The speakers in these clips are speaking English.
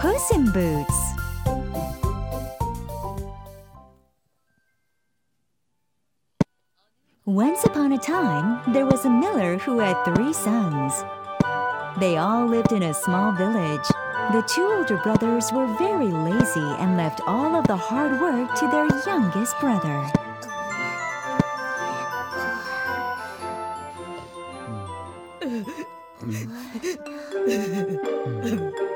Puss in Boots. Once upon a time, there was a miller who had three sons. They all lived in a small village. The two older brothers were very lazy and left all of the hard work to their youngest brother. Hmm. Hmm. Hmm.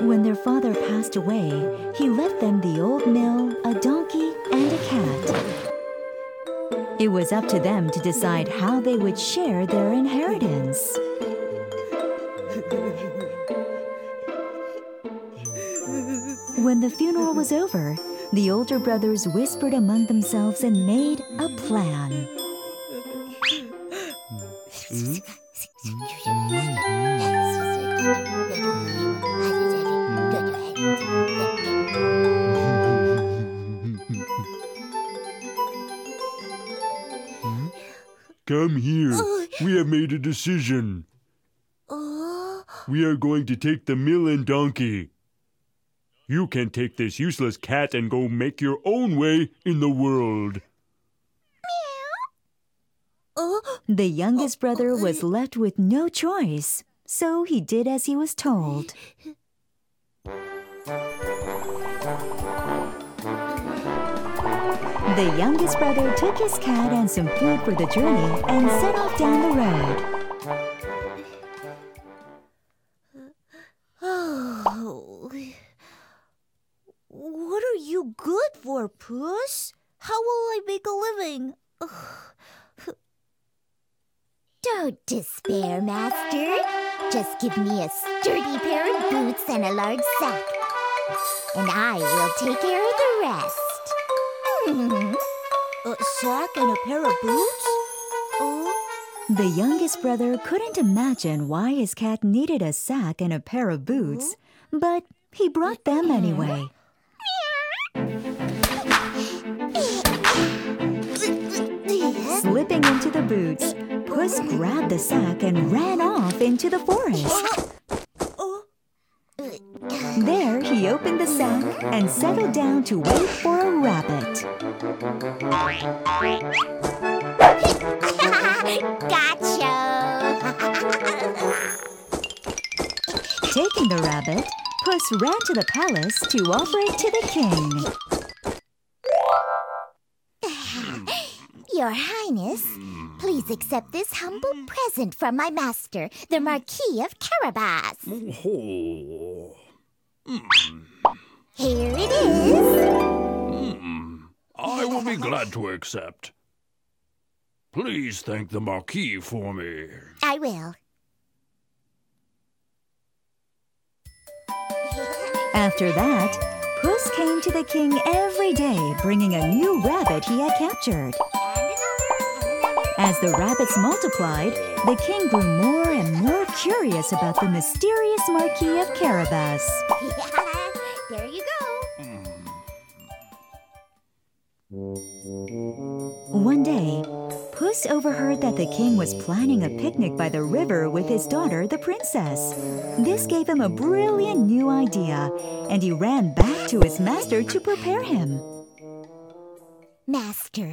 When their father passed away, he left them the old mill, a donkey, and a cat. It was up to them to decide how they would share their inheritance. When the funeral was over, the older brothers whispered among themselves and made a plan. Come here. Uh. We have made a decision. Uh. We are going to take the mill and donkey. You can take this useless cat and go make your own way in the world. Uh. The youngest brother was left with no choice, so he did as he was told. The youngest brother took his cat and some food for the journey and set off down the road. Oh. What are you good for, Puss? How will I make a living? Don't despair, Master. Just give me a sturdy pair of boots and a large sack, and I will take care of the rest. A sack and a pair of boots? Oh, The youngest brother couldn't imagine why his cat needed a sack and a pair of boots, but he brought them anyway. Slipping into the boots, Puss grabbed the sack and ran off into the forest. There, he opened the sack and settled down to wait for a rabbit. gotcha! Taking the rabbit, Puss ran to the palace to offer it to the king. Your Highness, please accept this humble present from my master, the Marquis of Carabas. Oh. Here it is. I will be glad to accept. Please thank the Marquis for me. I will. After that, Puss came to the king every day bringing a new rabbit he had captured. As the rabbits multiplied, the king grew more and more curious about the mysterious Marquis of Carabas. there you go. One day, Puss overheard that the king was planning a picnic by the river with his daughter, the princess. This gave him a brilliant new idea, and he ran back to his master to prepare him. Master,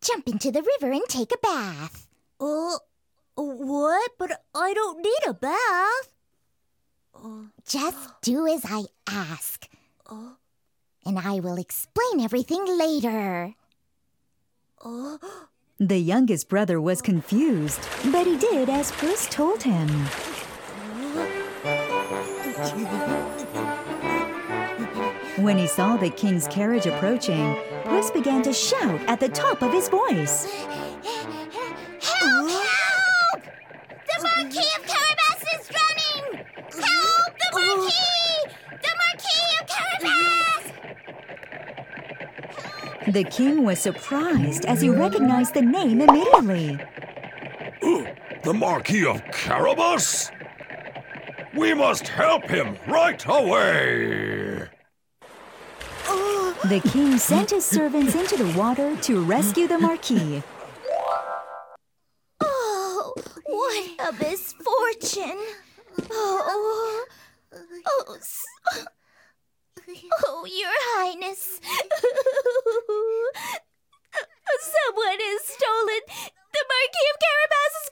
jump into the river and take a bath. uh, what? But I don't need a bath. Uh, Just do as I ask. Uh. And I will explain everything later. Uh. The youngest brother was confused, but he did as Puss told him. When he saw the king's carriage approaching, Puss began to shout at the top of his voice. Help! Help! The Marquis of Carabas is drowning! Help! The oh. Marquis! The Marquis of Carabas! The king was surprised as he recognized the name immediately. The Marquis of Carabas? We must help him right away. The king sent his servants into the water to rescue the marquis. Oh, what a misfortune. Oh, oh, s- Oh, Your Highness. Someone has stolen the Marquis of Carabas's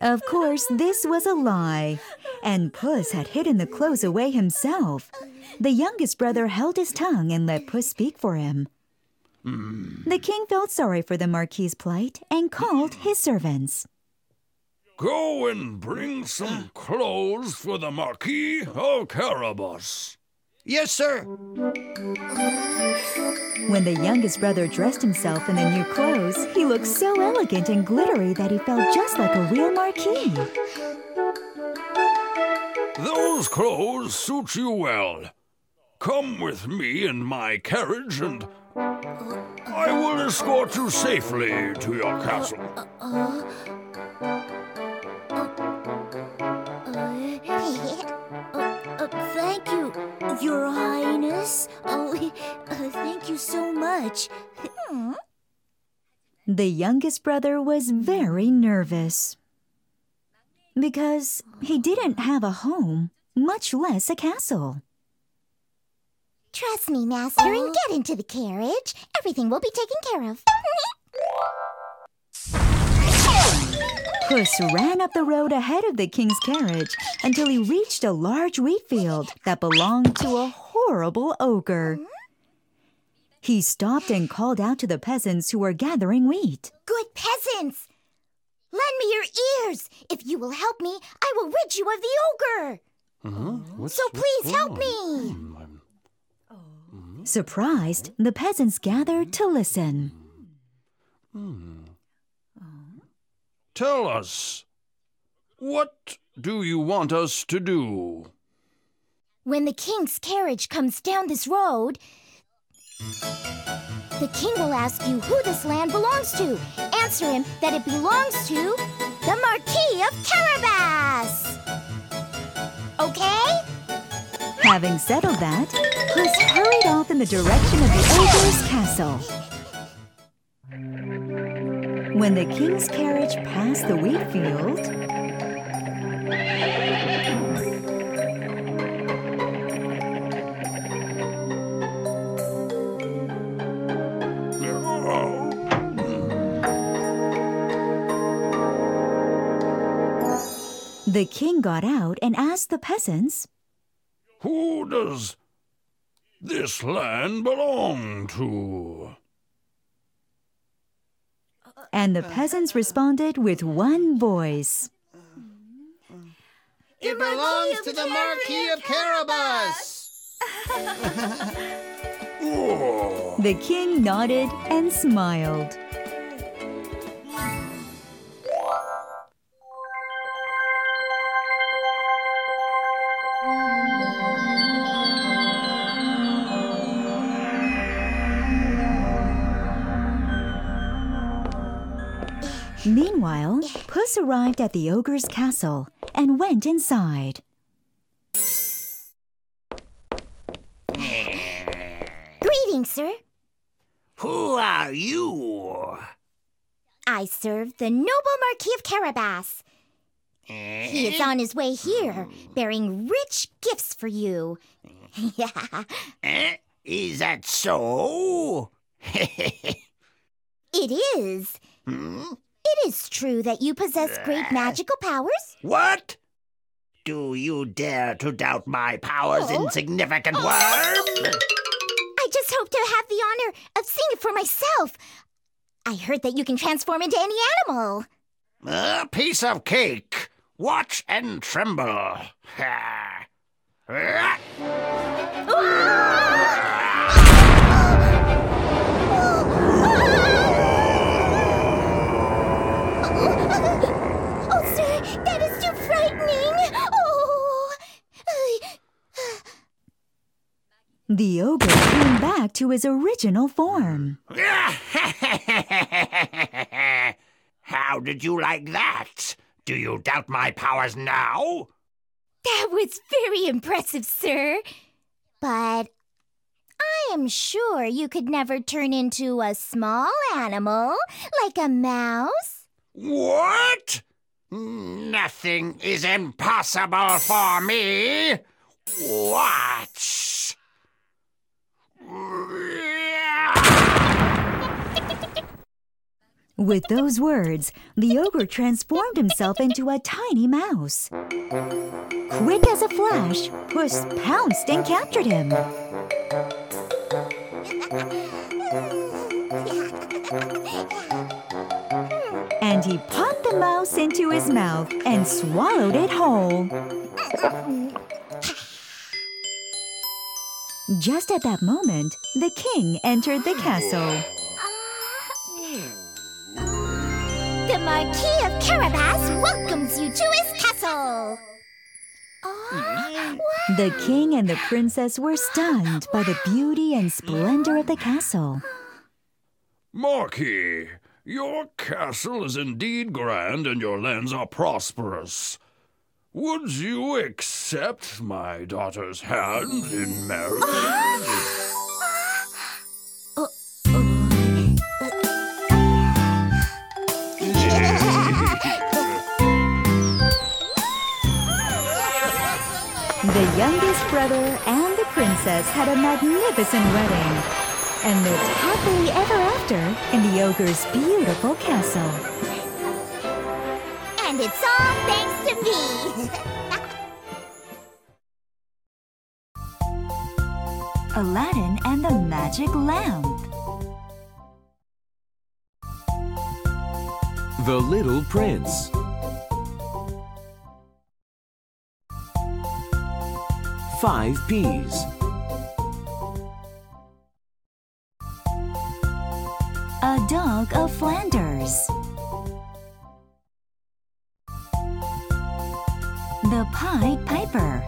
clothes. Of course, this was a lie, and Puss had hidden the clothes away himself. The youngest brother held his tongue and let Puss speak for him. The king felt sorry for the Marquis's plight and called his servants. Go and bring some clothes for the Marquis of Carabas. Yes, sir. When the youngest brother dressed himself in the new clothes, he looked so elegant and glittery that he felt just like a real marquis. Those clothes suit you well. Come with me in my carriage and I will escort you safely to your castle. Uh, thank you, Your Highness. Oh, thank you so much. The youngest brother was very nervous because he didn't have a home, much less a castle. Trust me, Master, and get into the carriage. Everything will be taken care of. Puss ran up the road ahead of the king's carriage until he reached a large wheat field that belonged to a horrible ogre. He stopped and called out to the peasants who were gathering wheat. Good peasants, lend me your ears. If you will help me, I will rid you of the ogre. Uh-huh. What's, So please help me. Surprised, the peasants gathered to listen. Tell us, what do you want us to do? When the king's carriage comes down this road, the king will ask you who this land belongs to. Answer him that it belongs to the Marquis of Carabas. Okay? Having settled that, Puss hurried off in the direction of the ogre's castle. When the king's carriage passed the wheat field, the king got out and asked the peasants, Who does this land belong to? and the peasants responded with one voice. It belongs to the Marquis of Carabas. The king nodded and smiled. Meanwhile, Puss arrived at the ogre's castle and went inside. Greetings, sir. Who are you? I serve the noble Marquis of Carabas. Eh? He is on his way here, bearing rich gifts for you. Eh? Is that so? It is. Hmm? It is true that you possess great eh? magical powers. what? Do you dare to doubt my powers, Oh. insignificant worm? I just hope to have the honor of seeing it for myself. I heard that you can transform into any animal. A piece of cake. Watch and tremble. Oh, sir, that is too frightening. Oh. The ogre came back to his original form. How did you like that? Do you doubt my powers now? That was very impressive, sir. But I am sure you could never turn into a small animal like a mouse. What? Nothing is impossible for me. Watch. With those words, the ogre transformed himself into a tiny mouse. Quick as a flash, Puss pounced and captured him. And he popped the mouse into his mouth and swallowed it whole. Just at that moment, the king entered the castle. Marquis of Carabas welcomes you to his castle. Mm-hmm. The king and the princess were stunned by the beauty and splendor of the castle. Marquis, your castle is indeed grand and your lands are prosperous. Would you accept my daughter's hand in marriage? Ah! The youngest brother and the princess had a magnificent wedding and lived happily ever after in the ogre's beautiful castle. And it's all thanks to me. Aladdin and the Magic Lamp. The Little Prince. Five peas. A dog of Flanders. The Pied Piper.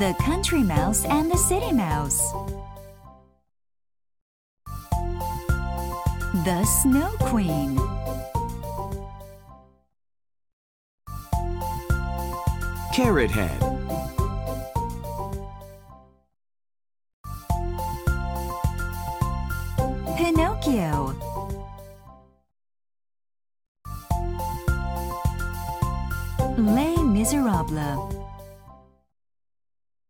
The Country Mouse and the City Mouse. The Snow Queen. Carrot Head.